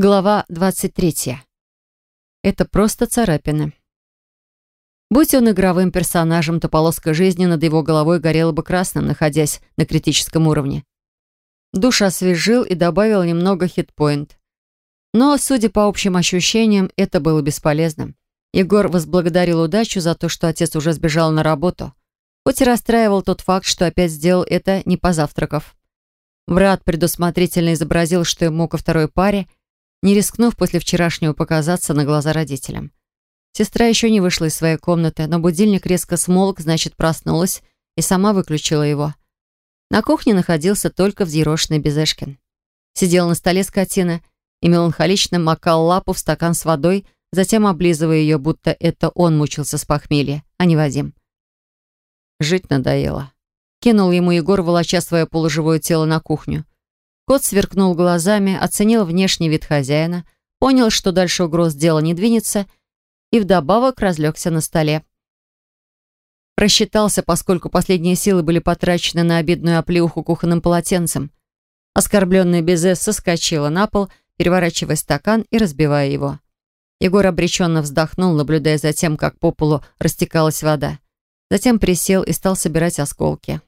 Глава 23. Это просто царапины. Будь он игровым персонажем, то полоска жизни над его головой горела бы красным, находясь на критическом уровне. Душ освежил и добавил немного хитпоинт. Но, судя по общим ощущениям, это было бесполезным. Егор возблагодарил удачу за то, что отец уже сбежал на работу. Хоть и расстраивал тот факт, что опять сделал это, не позавтракав. Брат предусмотрительно изобразил, что ему ко второй паре – не рискнув после вчерашнего показаться на глаза родителям. Сестра еще не вышла из своей комнаты, но будильник резко смолк, значит, проснулась и сама выключила его. На кухне находился только взъерошенный Безешкин. Сидел на столе скотина и меланхолично макал лапу в стакан с водой, затем облизывая ее, будто это он мучился с похмелья, а не Вадим. Жить надоело. Кинул ему Егор, волоча свое полуживое тело на кухню. Кот сверкнул глазами, оценил внешний вид хозяина, понял, что дальше угроз дела не двинется, и вдобавок разлегся на столе. Просчитался, поскольку последние силы были потрачены на обидную оплеуху кухонным полотенцем. Оскорбленная Безе соскочила на пол, переворачивая стакан и разбивая его. Егор обреченно вздохнул, наблюдая за тем, как по полу растекалась вода. Затем присел и стал собирать осколки.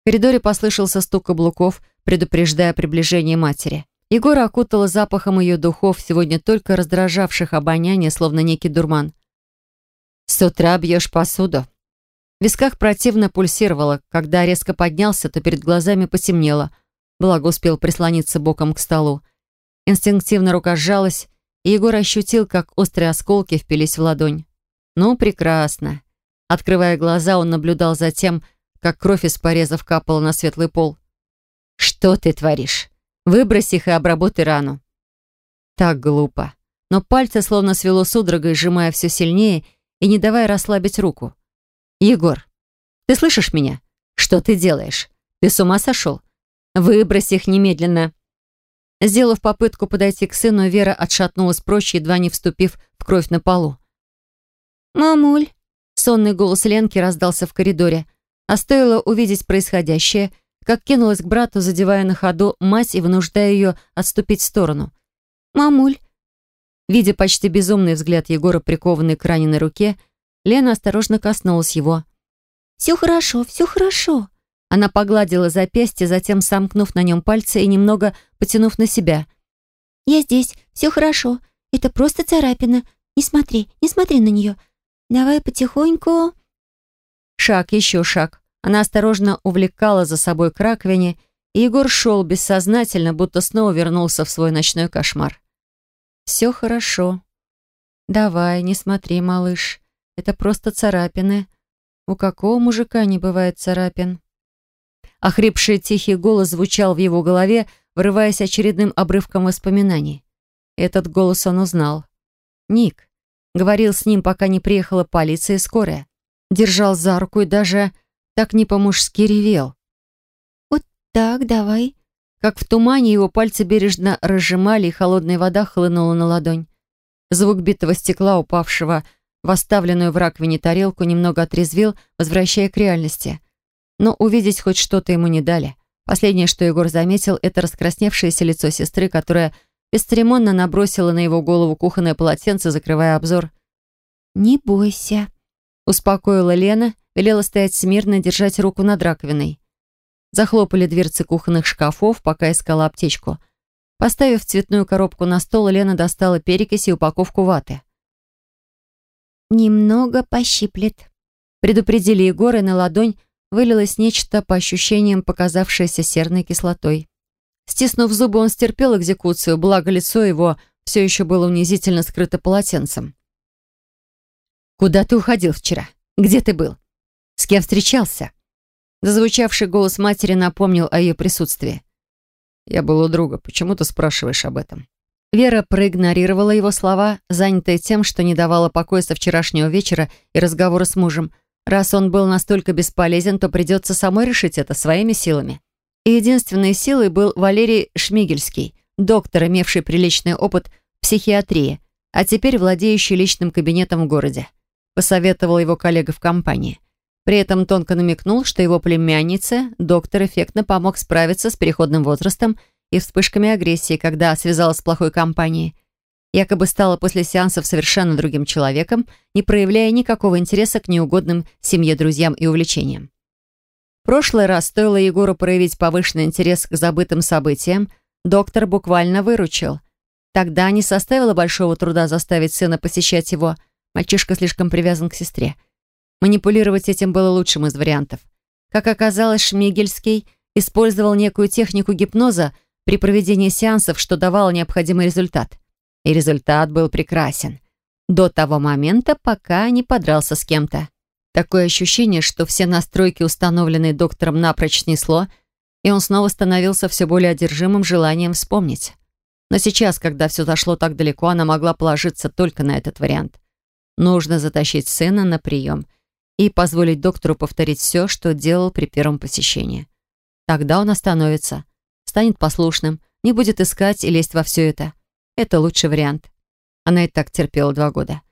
В коридоре послышался стук каблуков — предупреждая приближение матери. Егора окутала запахом ее духов, сегодня только раздражавших обоняние, словно некий дурман. «С утра бьешь посуду». В висках противно пульсировало. Когда резко поднялся, то перед глазами потемнело. Благо успел прислониться боком к столу. Инстинктивно рука сжалась, и Егор ощутил, как острые осколки впились в ладонь. «Ну, прекрасно». Открывая глаза, он наблюдал за тем, как кровь из порезов капала на светлый пол. «Что ты творишь? Выбрось их и обработай рану». Так глупо. Но пальцы словно свело судорогой, сжимая все сильнее и не давая расслабить руку. «Егор, ты слышишь меня? Что ты делаешь? Ты с ума сошел? Выбрось их немедленно». Сделав попытку подойти к сыну, Вера отшатнулась прочь, едва не вступив в кровь на полу. «Мамуль!» Сонный голос Ленки раздался в коридоре. А стоило увидеть происходящее — как кинулась к брату, задевая на ходу мать и вынуждая ее отступить в сторону. «Мамуль!» Видя почти безумный взгляд Егора, прикованный к раненой руке, Лена осторожно коснулась его. «Все хорошо, все хорошо!» Она погладила запястье, затем сомкнув на нем пальцы и немного потянув на себя. «Я здесь, все хорошо. Это просто царапина. Не смотри, не смотри на нее. Давай потихоньку...» Шаг, еще шаг. Она осторожно увлекала за собой к раковине, и Егор шел бессознательно, будто снова вернулся в свой ночной кошмар. «Все хорошо. Давай, не смотри, малыш. Это просто царапины. У какого мужика не бывает царапин?» Охрипший тихий голос звучал в его голове, вырываясь очередным обрывком воспоминаний. Этот голос он узнал. Ник. Говорил с ним, пока не приехала полиция и скорая. Держал за руку и даже так не по-мужски ревел. «Вот так, давай». Как в тумане его пальцы бережно разжимали, и холодная вода хлынула на ладонь. Звук битого стекла, упавшего в оставленную в раковине тарелку, немного отрезвил, возвращая к реальности. Но увидеть хоть что-то ему не дали. Последнее, что Егор заметил, это раскрасневшееся лицо сестры, которая бесцеремонно набросила на его голову кухонное полотенце, закрывая обзор. «Не бойся», — успокоила Лена велела стоять смирно держать руку над раковиной. Захлопали дверцы кухонных шкафов, пока искала аптечку. Поставив цветную коробку на стол, Лена достала перекись и упаковку ваты. «Немного пощиплет», — предупредили Егор, и на ладонь вылилось нечто, по ощущениям, показавшееся серной кислотой. Стиснув зубы, он стерпел экзекуцию, благо лицо его все еще было унизительно скрыто полотенцем. «Куда ты уходил вчера? Где ты был? С кем встречался?» Зазвучавший голос матери напомнил о ее присутствии. «Я был у друга. Почему ты спрашиваешь об этом?» Вера проигнорировала его слова, занятая тем, что не давала покоя со вчерашнего вечера и разговора с мужем. Раз он был настолько бесполезен, то придется самой решить это своими силами. И единственной силой был Валерий Шмигельский, доктор, имевший приличный опыт в психиатрии, а теперь владеющий личным кабинетом в городе. Посоветовал его коллега в компании. При этом тонко намекнул, что его племяннице доктор эффектно помог справиться с переходным возрастом и вспышками агрессии, когда связалась с плохой компанией. Якобы стала после сеансов совершенно другим человеком, не проявляя никакого интереса к неугодным семье, друзьям и увлечениям. В прошлый раз стоило Егору проявить повышенный интерес к забытым событиям, доктор буквально выручил. Тогда не составило большого труда заставить сына посещать его. Мальчишка слишком привязан к сестре. Манипулировать этим было лучшим из вариантов. Как оказалось, Шмигельский использовал некую технику гипноза при проведении сеансов, что давало необходимый результат. И результат был прекрасен. До того момента, пока не подрался с кем-то. Такое ощущение, что все настройки, установленные доктором, напрочь снесло, и он снова становился все более одержимым желанием вспомнить. Но сейчас, когда все зашло так далеко, она могла положиться только на этот вариант. Нужно затащить сына на прием и позволить доктору повторить все, что делал при первом посещении. Тогда он остановится, станет послушным, не будет искать и лезть во все это. Это лучший вариант. Она и так терпела два года.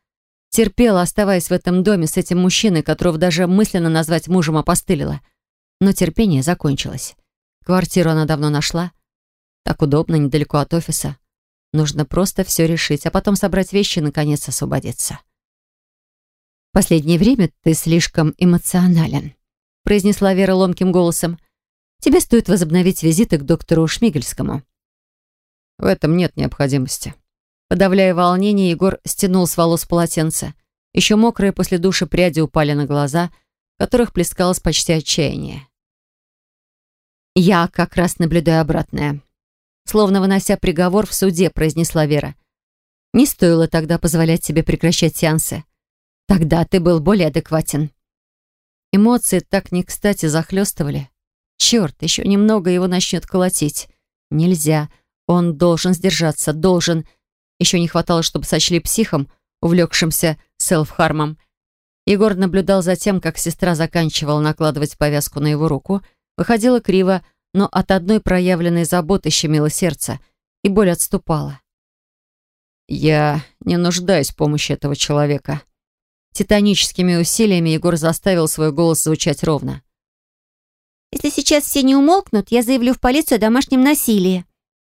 Терпела, оставаясь в этом доме с этим мужчиной, которого даже мысленно назвать мужем опостылила. Но терпение закончилось. Квартиру она давно нашла. Так удобно, недалеко от офиса. Нужно просто все решить, а потом собрать вещи и, наконец, освободиться. «Последнее время ты слишком эмоционален», произнесла Вера ломким голосом. «Тебе стоит возобновить визиты к доктору Шмигельскому». «В этом нет необходимости». Подавляя волнение, Егор стянул с волос полотенце. Еще мокрые после душа пряди упали на глаза, в которых плескалось почти отчаяние. «Я как раз наблюдаю обратное», словно вынося приговор в суде, произнесла Вера. «Не стоило тогда позволять себе прекращать сеансы. Тогда ты был более адекватен. Эмоции так не кстати захлестывали. Черт, еще немного его начнет колотить. Нельзя. Он должен сдержаться, должен. Еще не хватало, чтобы сочли психом, увлекшимся селф-хармом. Егор наблюдал за тем, как сестра заканчивала накладывать повязку на его руку. Выходила криво, но от одной проявленной заботы щемило сердце, и боль отступала. «Я не нуждаюсь в помощи этого человека», Титаническими усилиями Егор заставил свой голос звучать ровно. «Если сейчас все не умолкнут, я заявлю в полицию о домашнем насилии»,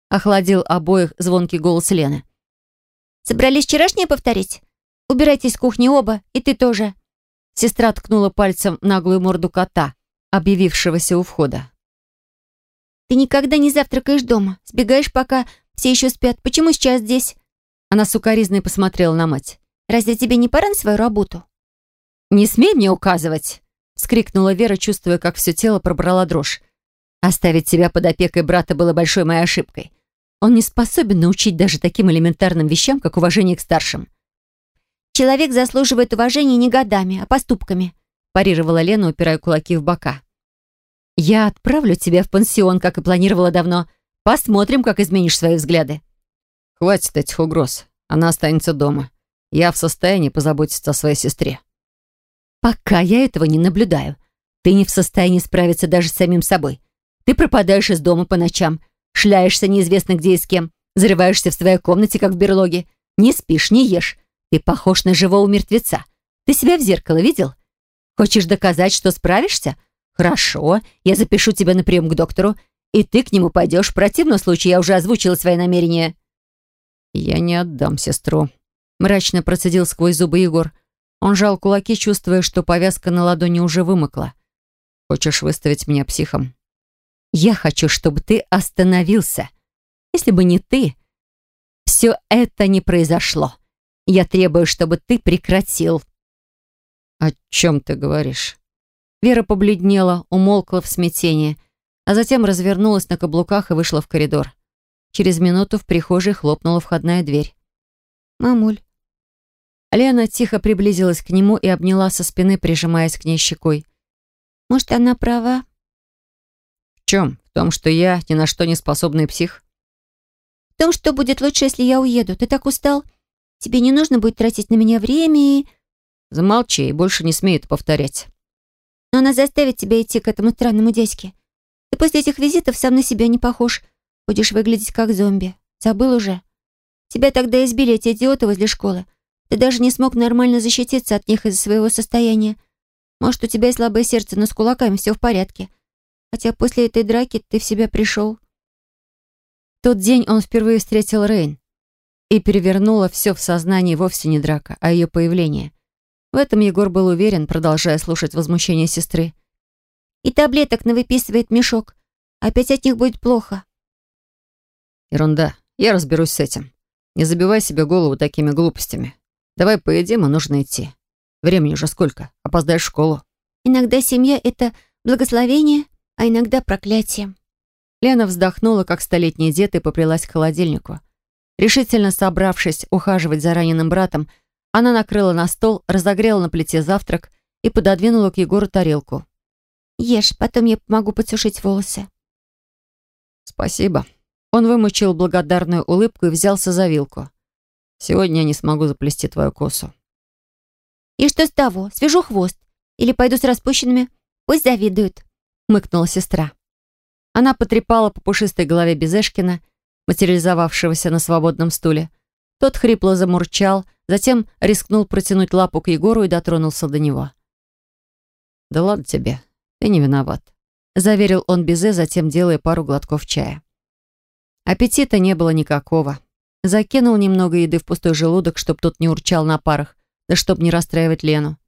охладил обоих звонкий голос Лены. «Собрались вчерашнее повторить? Убирайтесь с кухни оба, и ты тоже». Сестра ткнула пальцем в наглую морду кота, объявившегося у входа. «Ты никогда не завтракаешь дома, сбегаешь, пока все еще спят. Почему сейчас здесь?» Она сукоризной посмотрела на мать. Разве тебе не пора на свою работу?» «Не смей мне указывать!» — вскрикнула Вера, чувствуя, как все тело пробрала дрожь. Оставить себя под опекой брата было большой моей ошибкой. Он не способен научить даже таким элементарным вещам, как уважение к старшим. «Человек заслуживает уважения не годами, а поступками», парировала Лена, упирая кулаки в бока. «Я отправлю тебя в пансион, как и планировала давно. Посмотрим, как изменишь свои взгляды». «Хватит этих угроз. Она останется дома. Я в состоянии позаботиться о своей сестре». «Пока я этого не наблюдаю. Ты не в состоянии справиться даже с самим собой. Ты пропадаешь из дома по ночам, шляешься неизвестно где и с кем, зарываешься в своей комнате, как в берлоге, не спишь, не ешь. Ты похож на живого мертвеца. Ты себя в зеркало видел? Хочешь доказать, что справишься? Хорошо, я запишу тебя на прием к доктору, и ты к нему пойдешь. В противном случае я уже озвучила свои намерения». «Я не отдам сестру», Мрачно процедил сквозь зубы Егор. Он жал кулаки, чувствуя, что повязка на ладони уже вымокла. «Хочешь выставить меня психом?» «Я хочу, чтобы ты остановился. Если бы не ты, все это не произошло. Я требую, чтобы ты прекратил». «О чем ты говоришь?» Вера побледнела, умолкла в смятении, а затем развернулась на каблуках и вышла в коридор. Через минуту в прихожей хлопнула входная дверь. «Мамуль, Лена тихо приблизилась к нему и обняла со спины, прижимаясь к ней щекой. «Может, она права?» «В чем? В том, что я ни на что не способный псих?» «В том, что будет лучше, если я уеду. Ты так устал? Тебе не нужно будет тратить на меня время и...» «Замолчи и больше не смей это повторять». «Но она заставит тебя идти к этому странному дядьке. Ты после этих визитов сам на себя не похож. Будешь выглядеть как зомби. Забыл уже? Тебя тогда избили эти идиоты возле школы. Ты даже не смог нормально защититься от них из-за своего состояния. Может, у тебя и слабое сердце, но с кулаками все в порядке. Хотя после этой драки ты в себя пришел. тот день он впервые встретил Рейн, и перевернуло все в сознании вовсе не драка, а ее появление. В этом Егор был уверен, продолжая слушать возмущение сестры. «И таблеток навыписывает мешок. Опять от них будет плохо». «Ерунда. Я разберусь с этим. Не забивай себе голову такими глупостями. Давай поедим, и нужно идти. Времени уже сколько? Опоздаешь в школу». «Иногда семья — это благословение, а иногда проклятие». Лена вздохнула, как столетний дед, и поплелась к холодильнику. Решительно собравшись ухаживать за раненым братом, она накрыла на стол, разогрела на плите завтрак и пододвинула к Егору тарелку. «Ешь, потом я помогу подсушить волосы». «Спасибо». Он вымучил благодарную улыбку и взялся за вилку. «Сегодня я не смогу заплести твою косу». «И что с того? Свяжу хвост. Или пойду с распущенными? Пусть завидуют», — мыкнула сестра. Она потрепала по пушистой голове Безешкина, материализовавшегося на свободном стуле. Тот хрипло замурчал, затем рискнул протянуть лапу к Егору и дотронулся до него. «Да ладно тебе, ты не виноват», — заверил он Безе, затем делая пару глотков чая. Аппетита не было никакого. Закинул немного еды в пустой желудок, чтоб тот не урчал на парах, да чтоб не расстраивать Лену.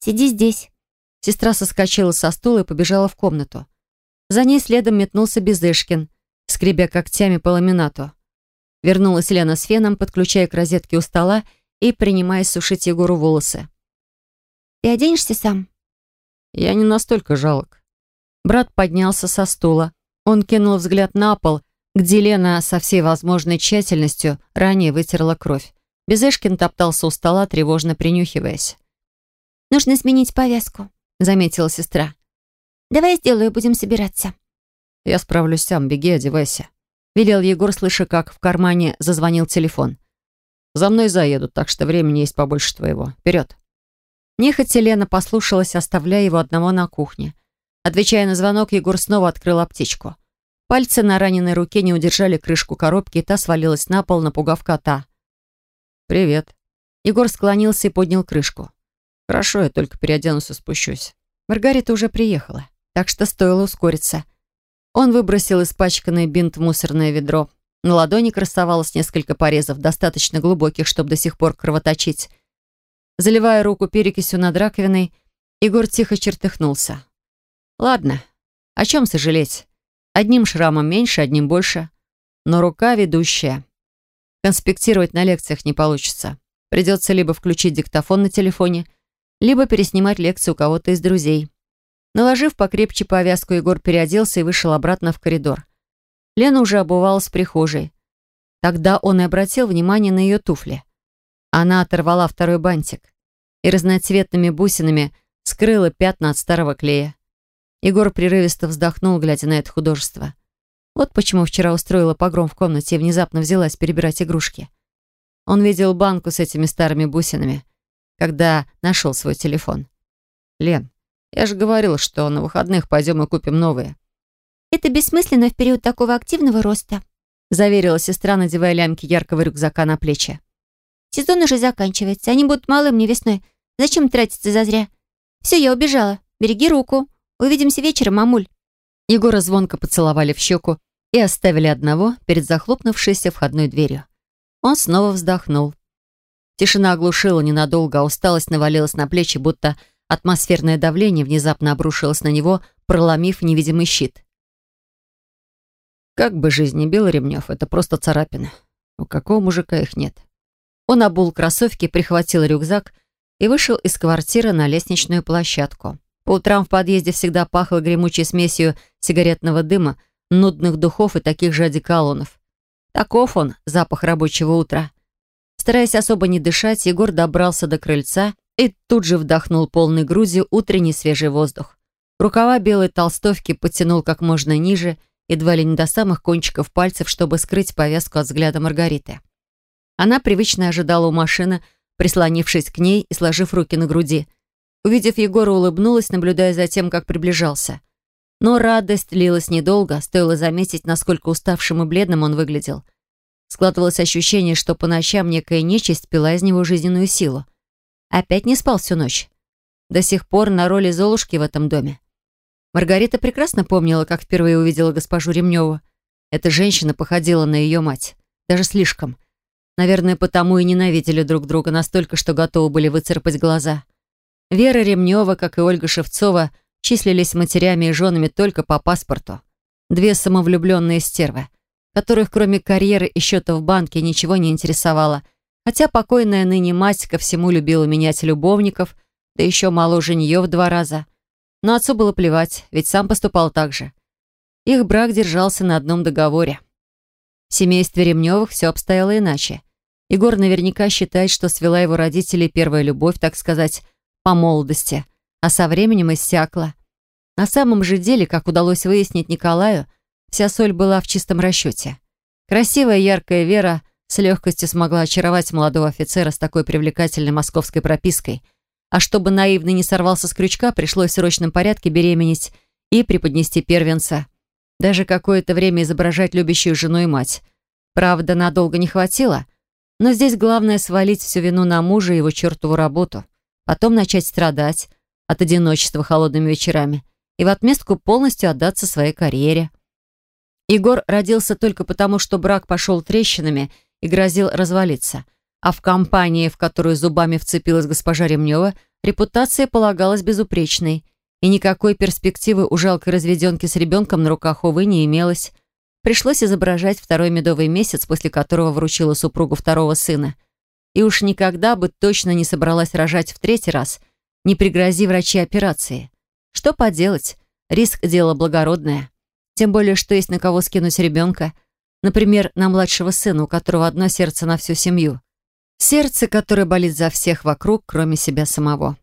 «Сиди здесь». Сестра соскочила со стула и побежала в комнату. За ней следом метнулся Безышкин, скребя когтями по ламинату. Вернулась Лена с феном, подключая к розетке у стола и принимаясь сушить Егору волосы. «Ты оденешься сам?» «Я не настолько жалок». Брат поднялся со стула. Он кинул взгляд на пол, где Лена со всей возможной тщательностью ранее вытерла кровь. Безышкин топтался у стола, тревожно принюхиваясь. «Нужно сменить повязку», — заметила сестра. Давай я сделаю, будем собираться». «Я справлюсь сам, беги, одевайся», — велел Егор, слыша, как в кармане зазвонил телефон. «За мной заедут, так что времени есть побольше твоего. Вперед!» Нехотя Лена послушалась, оставляя его одного на кухне. Отвечая на звонок, Егор снова открыл аптечку. Пальцы на раненой руке не удержали крышку коробки, и та свалилась на пол, напугав кота. «Привет». Егор склонился и поднял крышку. «Хорошо, я только переоденусь и спущусь». Маргарита уже приехала так что стоило ускориться. Он выбросил испачканный бинт в мусорное ведро. На ладони красовалось несколько порезов, достаточно глубоких, чтобы до сих пор кровоточить. Заливая руку перекисью над раковиной, Егор тихо чертыхнулся. «Ладно, о чем сожалеть? Одним шрамом меньше, одним больше. Но рука ведущая. Конспектировать на лекциях не получится. Придется либо включить диктофон на телефоне, либо переснимать лекцию у кого-то из друзей. Наложив покрепче повязку, Егор переоделся и вышел обратно в коридор. Лена уже обувалась в прихожей. Тогда он и обратил внимание на ее туфли. Она оторвала второй бантик и разноцветными бусинами скрыла пятна от старого клея. Егор прерывисто вздохнул, глядя на это художество. Вот почему вчера устроила погром в комнате и внезапно взялась перебирать игрушки. Он видел банку с этими старыми бусинами, когда нашел свой телефон. «Лен, я же говорил, что на выходных пойдем и купим новые». «Это бессмысленно в период такого активного роста», заверила сестра, надевая лямки яркого рюкзака на плечи. «Сезон уже заканчивается. Они будут малы мне весной. Зачем тратиться зазря? Все, я убежала. Береги руку. Увидимся вечером, мамуль». Егора звонко поцеловали в щеку и оставили одного перед захлопнувшейся входной дверью. Он снова вздохнул. Тишина оглушила ненадолго, а усталость навалилась на плечи, будто Атмосферное давление внезапно обрушилось на него, проломив невидимый щит. Как бы жизнь ни бил Ремнев, это просто царапины. У какого мужика их нет? Он обул кроссовки, прихватил рюкзак и вышел из квартиры на лестничную площадку. По утрам в подъезде всегда пахло гремучей смесью сигаретного дыма, нудных духов и таких же одеколонов. Таков он, запах рабочего утра. Стараясь особо не дышать, Егор добрался до крыльца и тут же вдохнул полной грудью утренний свежий воздух. Рукава белой толстовки потянул как можно ниже, едва ли не до самых кончиков пальцев, чтобы скрыть повязку от взгляда Маргариты. Она привычно ожидала у машины, прислонившись к ней и сложив руки на груди. Увидев Егора, улыбнулась, наблюдая за тем, как приближался. Но радость длилась недолго, стоило заметить, насколько уставшим и бледным он выглядел. Складывалось ощущение, что по ночам некая нечисть пила из него жизненную силу. Опять не спал всю ночь. До сих пор на роли Золушки в этом доме. Маргарита прекрасно помнила, как впервые увидела госпожу Ремневу. эта женщина походила на ее мать. Даже слишком. Наверное, потому и ненавидели друг друга настолько, что готовы были выцарапать глаза. Вера Ремнева, как и Ольга Шевцова, числились матерями и женами только по паспорту. Две самовлюбленные стервы, которых кроме карьеры и счета в банке ничего не интересовало, хотя покойная ныне мать ко всему любила менять любовников, да еще моложе нее в два раза. Но отцу было плевать, ведь сам поступал так же. Их брак держался на одном договоре. В семействе Ремневых все обстояло иначе. Егор наверняка считает, что свела его родителей первая любовь, так сказать, по молодости, а со временем иссякла. На самом же деле, как удалось выяснить Николаю, вся соль была в чистом расчете. Красивая яркая Вера с легкостью смогла очаровать молодого офицера с такой привлекательной московской пропиской. А чтобы наивный не сорвался с крючка, пришлось в срочном порядке беременеть и преподнести первенца. Даже какое-то время изображать любящую жену и мать. Правда, надолго не хватило, но здесь главное свалить всю вину на мужа и его чертову работу. Потом начать страдать от одиночества холодными вечерами и в отместку полностью отдаться своей карьере. Егор родился только потому, что брак пошел трещинами и грозил развалиться. А в компании, в которую зубами вцепилась госпожа Ремнева, репутация полагалась безупречной, и никакой перспективы у жалкой разведенки с ребенком на руках, увы, не имелось. Пришлось изображать второй медовый месяц, после которого вручила супругу второго сына. И уж никогда бы точно не собралась рожать в третий раз, не пригрози врачи операции. Что поделать, риск – дело благородное. Тем более, что есть на кого скинуть ребенка. Например, на младшего сына, у которого одно сердце на всю семью. Сердце, которое болит за всех вокруг, кроме себя самого.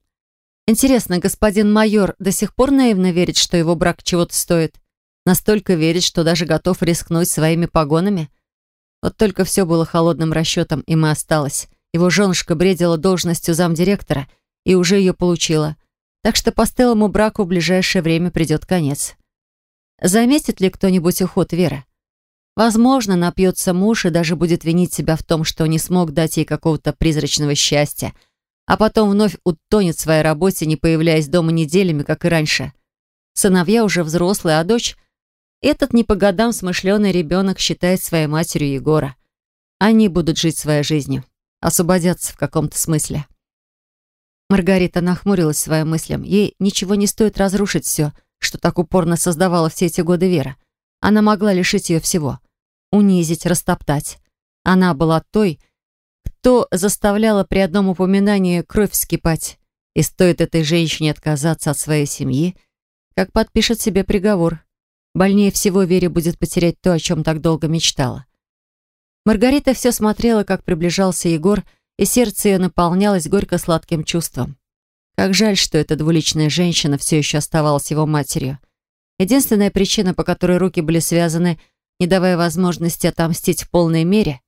Интересно, господин майор до сих пор наивно верит, что его брак чего-то стоит? Настолько верит, что даже готов рискнуть своими погонами. Вот только все было холодным расчетом, и мы осталось. Его женушка бредила должностью замдиректора и уже ее получила. Так что по стелому браку в ближайшее время придет конец. Заметит ли кто-нибудь уход Веры? Возможно, напьется муж и даже будет винить себя в том, что не смог дать ей какого-то призрачного счастья, а потом вновь утонет в своей работе, не появляясь дома неделями, как и раньше. Сыновья уже взрослые, а дочь этот не по годам смышленый ребенок считает своей матерью Егора. Они будут жить своей жизнью, освободятся в каком-то смысле. Маргарита нахмурилась своим мыслям. Ей ничего не стоит разрушить все, что так упорно создавала все эти годы Вера. Она могла лишить ее всего. Унизить, растоптать. Она была той, кто заставляла при одном упоминании кровь вскипать. И стоит этой женщине отказаться от своей семьи, как подпишет себе приговор. Больнее всего Вере будет потерять то, о чем так долго мечтала. Маргарита все смотрела, как приближался Егор, и сердце ее наполнялось горько-сладким чувством. Как жаль, что эта двуличная женщина все еще оставалась его матерью. Единственная причина, по которой руки были связаны, не давая возможности отомстить в полной мере,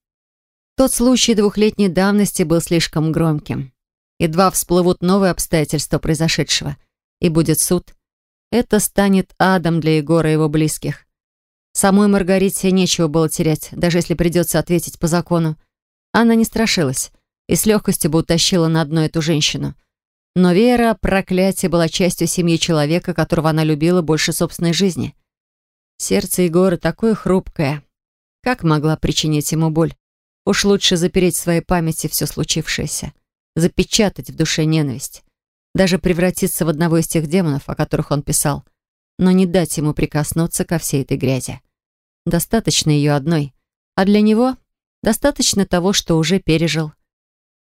тот случай двухлетней давности был слишком громким. Едва всплывут новые обстоятельства произошедшего, и будет суд, это станет адом для Егора и его близких. Самой Маргарите нечего было терять, даже если придется ответить по закону. Она не страшилась и с легкостью бы утащила на дно эту женщину. Но Вера, проклятие, была частью семьи человека, которого она любила больше собственной жизни. Сердце Егора такое хрупкое. Как могла причинить ему боль? Уж лучше запереть в своей памяти все случившееся. Запечатать в душе ненависть даже превратиться в одного из тех демонов, о которых он писал, но не дать ему прикоснуться ко всей этой грязи. Достаточно ее одной, а для него достаточно того, что уже пережил.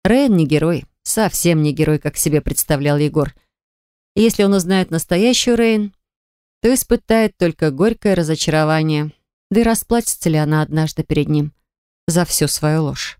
Рейн не герой, совсем не герой, как себе представлял Егор. И если он узнает настоящую Рейн, то испытает только горькое разочарование, да и расплатится ли она однажды перед ним за всю свою ложь.